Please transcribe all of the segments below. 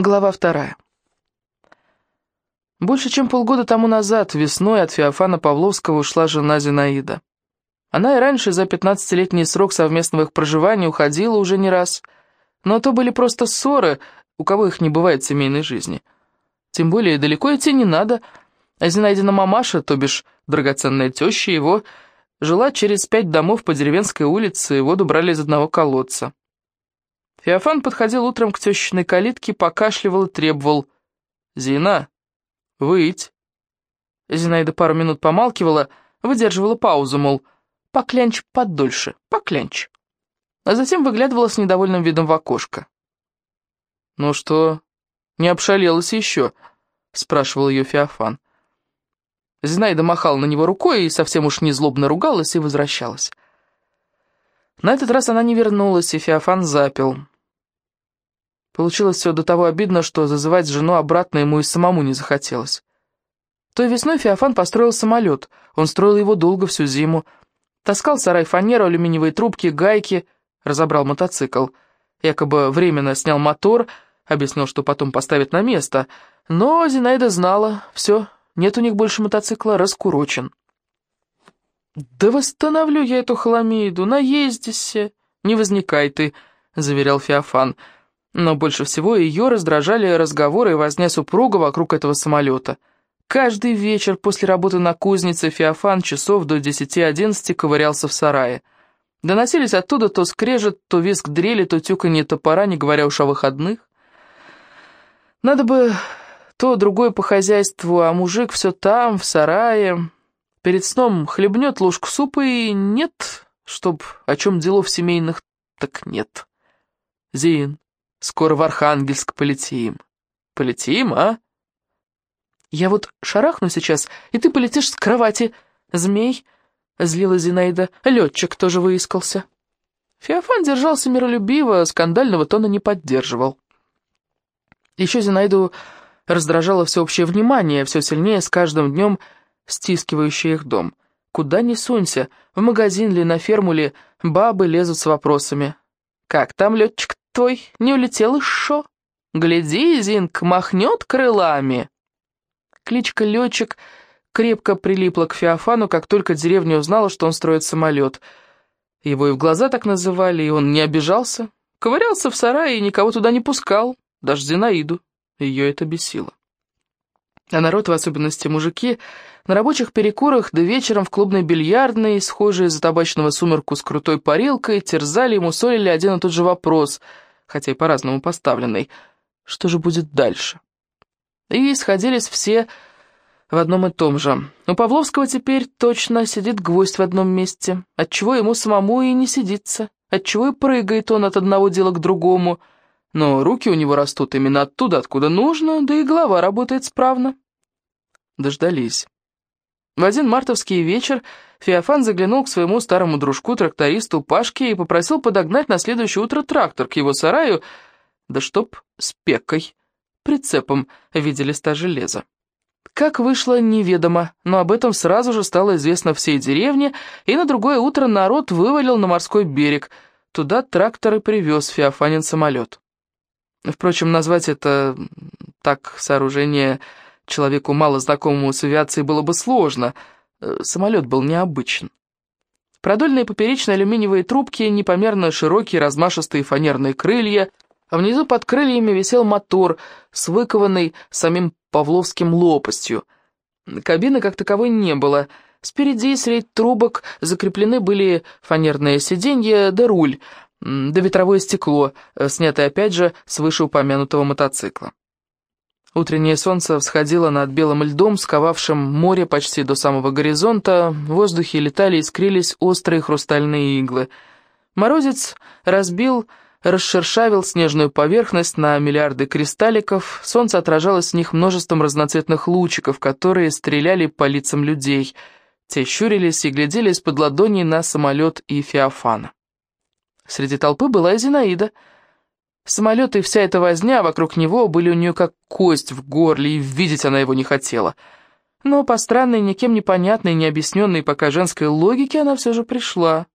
Глава вторая. Больше чем полгода тому назад, весной, от Феофана Павловского ушла жена Зинаида. Она и раньше за 15-летний срок совместного их проживания уходила уже не раз. Но то были просто ссоры, у кого их не бывает в семейной жизни. Тем более далеко идти не надо. А Зинаидина мамаша, то бишь драгоценная теща его, жила через пять домов по деревенской улице, и воду брали из одного колодца. Феофан подходил утром к тещиной калитке, покашливал и требовал. «Зина, выть!» Зинаида пару минут помалкивала, выдерживала паузу, мол, «поклянч подольше, поклянч». А затем выглядывала с недовольным видом в окошко. «Ну что, не обшалелась еще?» — спрашивал ее Феофан. Зинаида махала на него рукой и совсем уж незлобно ругалась и возвращалась. На этот раз она не вернулась, и Феофан запил. Получилось все до того обидно, что зазывать жену обратно ему и самому не захотелось. Той весной Феофан построил самолет. Он строил его долго, всю зиму. Таскал сарай фанеру, алюминиевые трубки, гайки, разобрал мотоцикл. Якобы временно снял мотор, объяснил, что потом поставит на место. Но Зинаида знала, все, нет у них больше мотоцикла, раскурочен. «Да восстановлю я эту хламиду, наездися, не возникай ты», — заверял Феофан. Но больше всего ее раздражали разговоры и возня супруга вокруг этого самолета. Каждый вечер после работы на кузнице Феофан часов до десяти-одиннадцати ковырялся в сарае. Доносились оттуда то скрежет, то визг дрели, то тюканье топора, не говоря уж о выходных. Надо бы то другое по хозяйству, а мужик все там, в сарае. Перед сном хлебнет ложку супа и нет, чтоб о чем делов семейных, так нет. Зин, Скоро в Архангельск полетим. Полетим, а? Я вот шарахну сейчас, и ты полетишь с кровати. Змей, злила Зинаида, летчик тоже выискался. Феофан держался миролюбиво, скандального тона не поддерживал. Еще Зинаиду раздражало всеобщее внимание, все сильнее с каждым днем стискивающее их дом. Куда ни сунься, в магазин ли, на ферму ли, бабы лезут с вопросами. «Как там летчик твой не улетел еще? Гляди, Зинк, махнет крылами!» Кличка «Летчик» крепко прилипла к Феофану, как только деревня узнала, что он строит самолет. Его и в глаза так называли, и он не обижался. Ковырялся в сарае и никого туда не пускал, даже Зинаиду. Ее это бесило. А народ, в особенности мужики, на рабочих перекурах да вечером в клубной бильярдной, схожие за табачного сумерку с крутой парилкой, терзали и мусолили один и тот же вопрос, хотя и по-разному поставленный. Что же будет дальше? И сходились все в одном и том же. У Павловского теперь точно сидит гвоздь в одном месте, отчего ему самому и не сидится, отчего и прыгает он от одного дела к другому, но руки у него растут именно оттуда, откуда нужно, да и голова работает справно. Дождались. В один мартовский вечер Феофан заглянул к своему старому дружку-трактористу Пашке и попросил подогнать на следующее утро трактор к его сараю, да чтоб с пекой, прицепом в виде листа железа. Как вышло, неведомо, но об этом сразу же стало известно всей деревне, и на другое утро народ вывалил на морской берег. Туда трактор и привез Феофанин самолет. Впрочем, назвать это так сооружение Человеку, мало знакомому с авиацией, было бы сложно. Э, самолет был необычен. Продольные поперечные алюминиевые трубки, непомерно широкие размашистые фанерные крылья, а внизу под крыльями висел мотор с выкованной самим Павловским лопастью. Кабины как таковой не было. Спереди средь трубок закреплены были фанерные сиденья да руль, да ветровое стекло, э, снятое опять же с вышеупомянутого мотоцикла. Утреннее солнце всходило над белым льдом, сковавшим море почти до самого горизонта, в воздухе летали и искрились острые хрустальные иглы. Морозец разбил, расшершавил снежную поверхность на миллиарды кристалликов, солнце отражалось с них множеством разноцветных лучиков, которые стреляли по лицам людей. Те щурились и глядели из-под ладоней на самолет и Феофана. Среди толпы была и Зинаида — Самолет и вся эта возня вокруг него были у нее как кость в горле, и видеть она его не хотела. Но по странной, никем непонятной, необъясненной пока женской логике она все же пришла.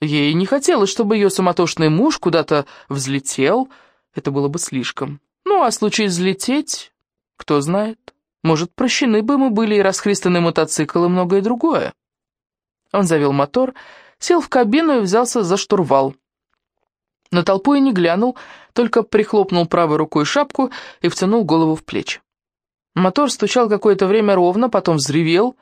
Ей не хотелось, чтобы ее суматошный муж куда-то взлетел, это было бы слишком. Ну, а случай взлететь, кто знает. Может, прощены бы ему были и расхристанный мотоцикл, и многое другое. Он завел мотор, сел в кабину и взялся за штурвал. На толпу и не глянул, только прихлопнул правой рукой шапку и втянул голову в плечи. Мотор стучал какое-то время ровно, потом взревел,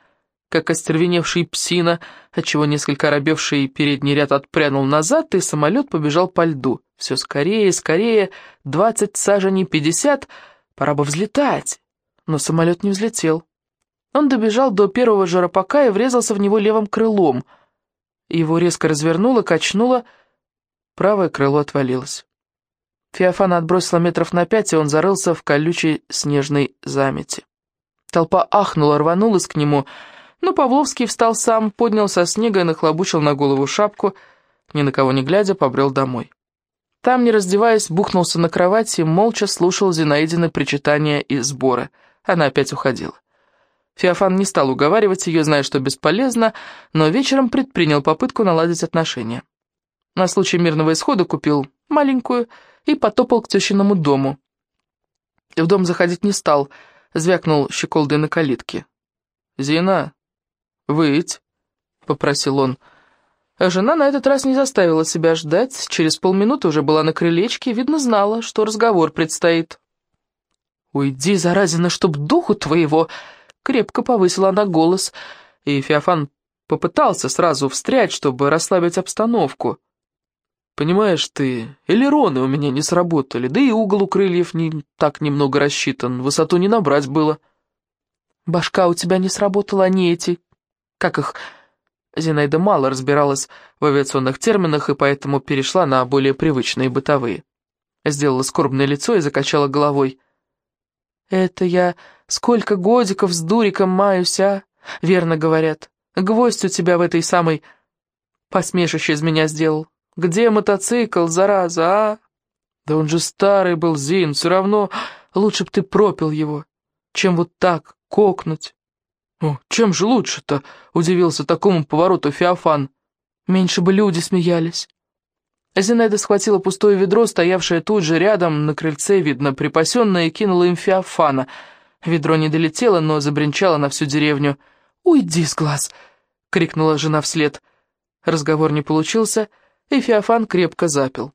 как остервеневший псина, отчего несколько оробевший передний ряд отпрянул назад, и самолет побежал по льду. Все скорее, скорее, двадцать саженей, пятьдесят, пора бы взлетать. Но самолет не взлетел. Он добежал до первого жаропака и врезался в него левым крылом. Его резко развернуло, качнуло, правое крыло отвалилось. Феофана отбросила метров на пять, и он зарылся в колючей снежной замети. Толпа ахнула, рванулась к нему, но Павловский встал сам, поднял со снега и нахлобучил на голову шапку, ни на кого не глядя, побрел домой. Там, не раздеваясь, бухнулся на кровати и молча слушал Зинаидины причитания и сборы. Она опять уходила. Феофан не стал уговаривать ее, зная, что бесполезно, но вечером предпринял попытку наладить отношения. На случай мирного исхода купил маленькую и потопал к тещиному дому. В дом заходить не стал, звякнул щеколдой на калитке. «Зина, выйдь», — попросил он. А жена на этот раз не заставила себя ждать, через полминуты уже была на крылечке, видно, знала, что разговор предстоит. «Уйди, заразина, чтоб духу твоего!» Крепко повысила она голос, и Феофан попытался сразу встрять, чтобы расслабить обстановку. «Понимаешь ты, элероны у меня не сработали, да и угол у крыльев не так немного рассчитан, высоту не набрать было». «Башка у тебя не сработала, а не эти... Как их...» Зинаида мало разбиралась в авиационных терминах и поэтому перешла на более привычные бытовые. Сделала скорбное лицо и закачала головой. «Это я сколько годиков с дуриком маюсь, а? Верно говорят. Гвоздь у тебя в этой самой... Посмешище из меня сделал. Где мотоцикл, зараза, а? Да он же старый был, Зин, все равно лучше б ты пропил его, чем вот так кокнуть». «О, чем же лучше-то?» — удивился такому повороту Феофан. «Меньше бы люди смеялись». Зинаида схватила пустое ведро, стоявшее тут же рядом, на крыльце, видно, припасенное, и кинула им Феофана. Ведро не долетело, но забринчало на всю деревню. «Уйди с глаз!» — крикнула жена вслед. Разговор не получился, и Феофан крепко запил.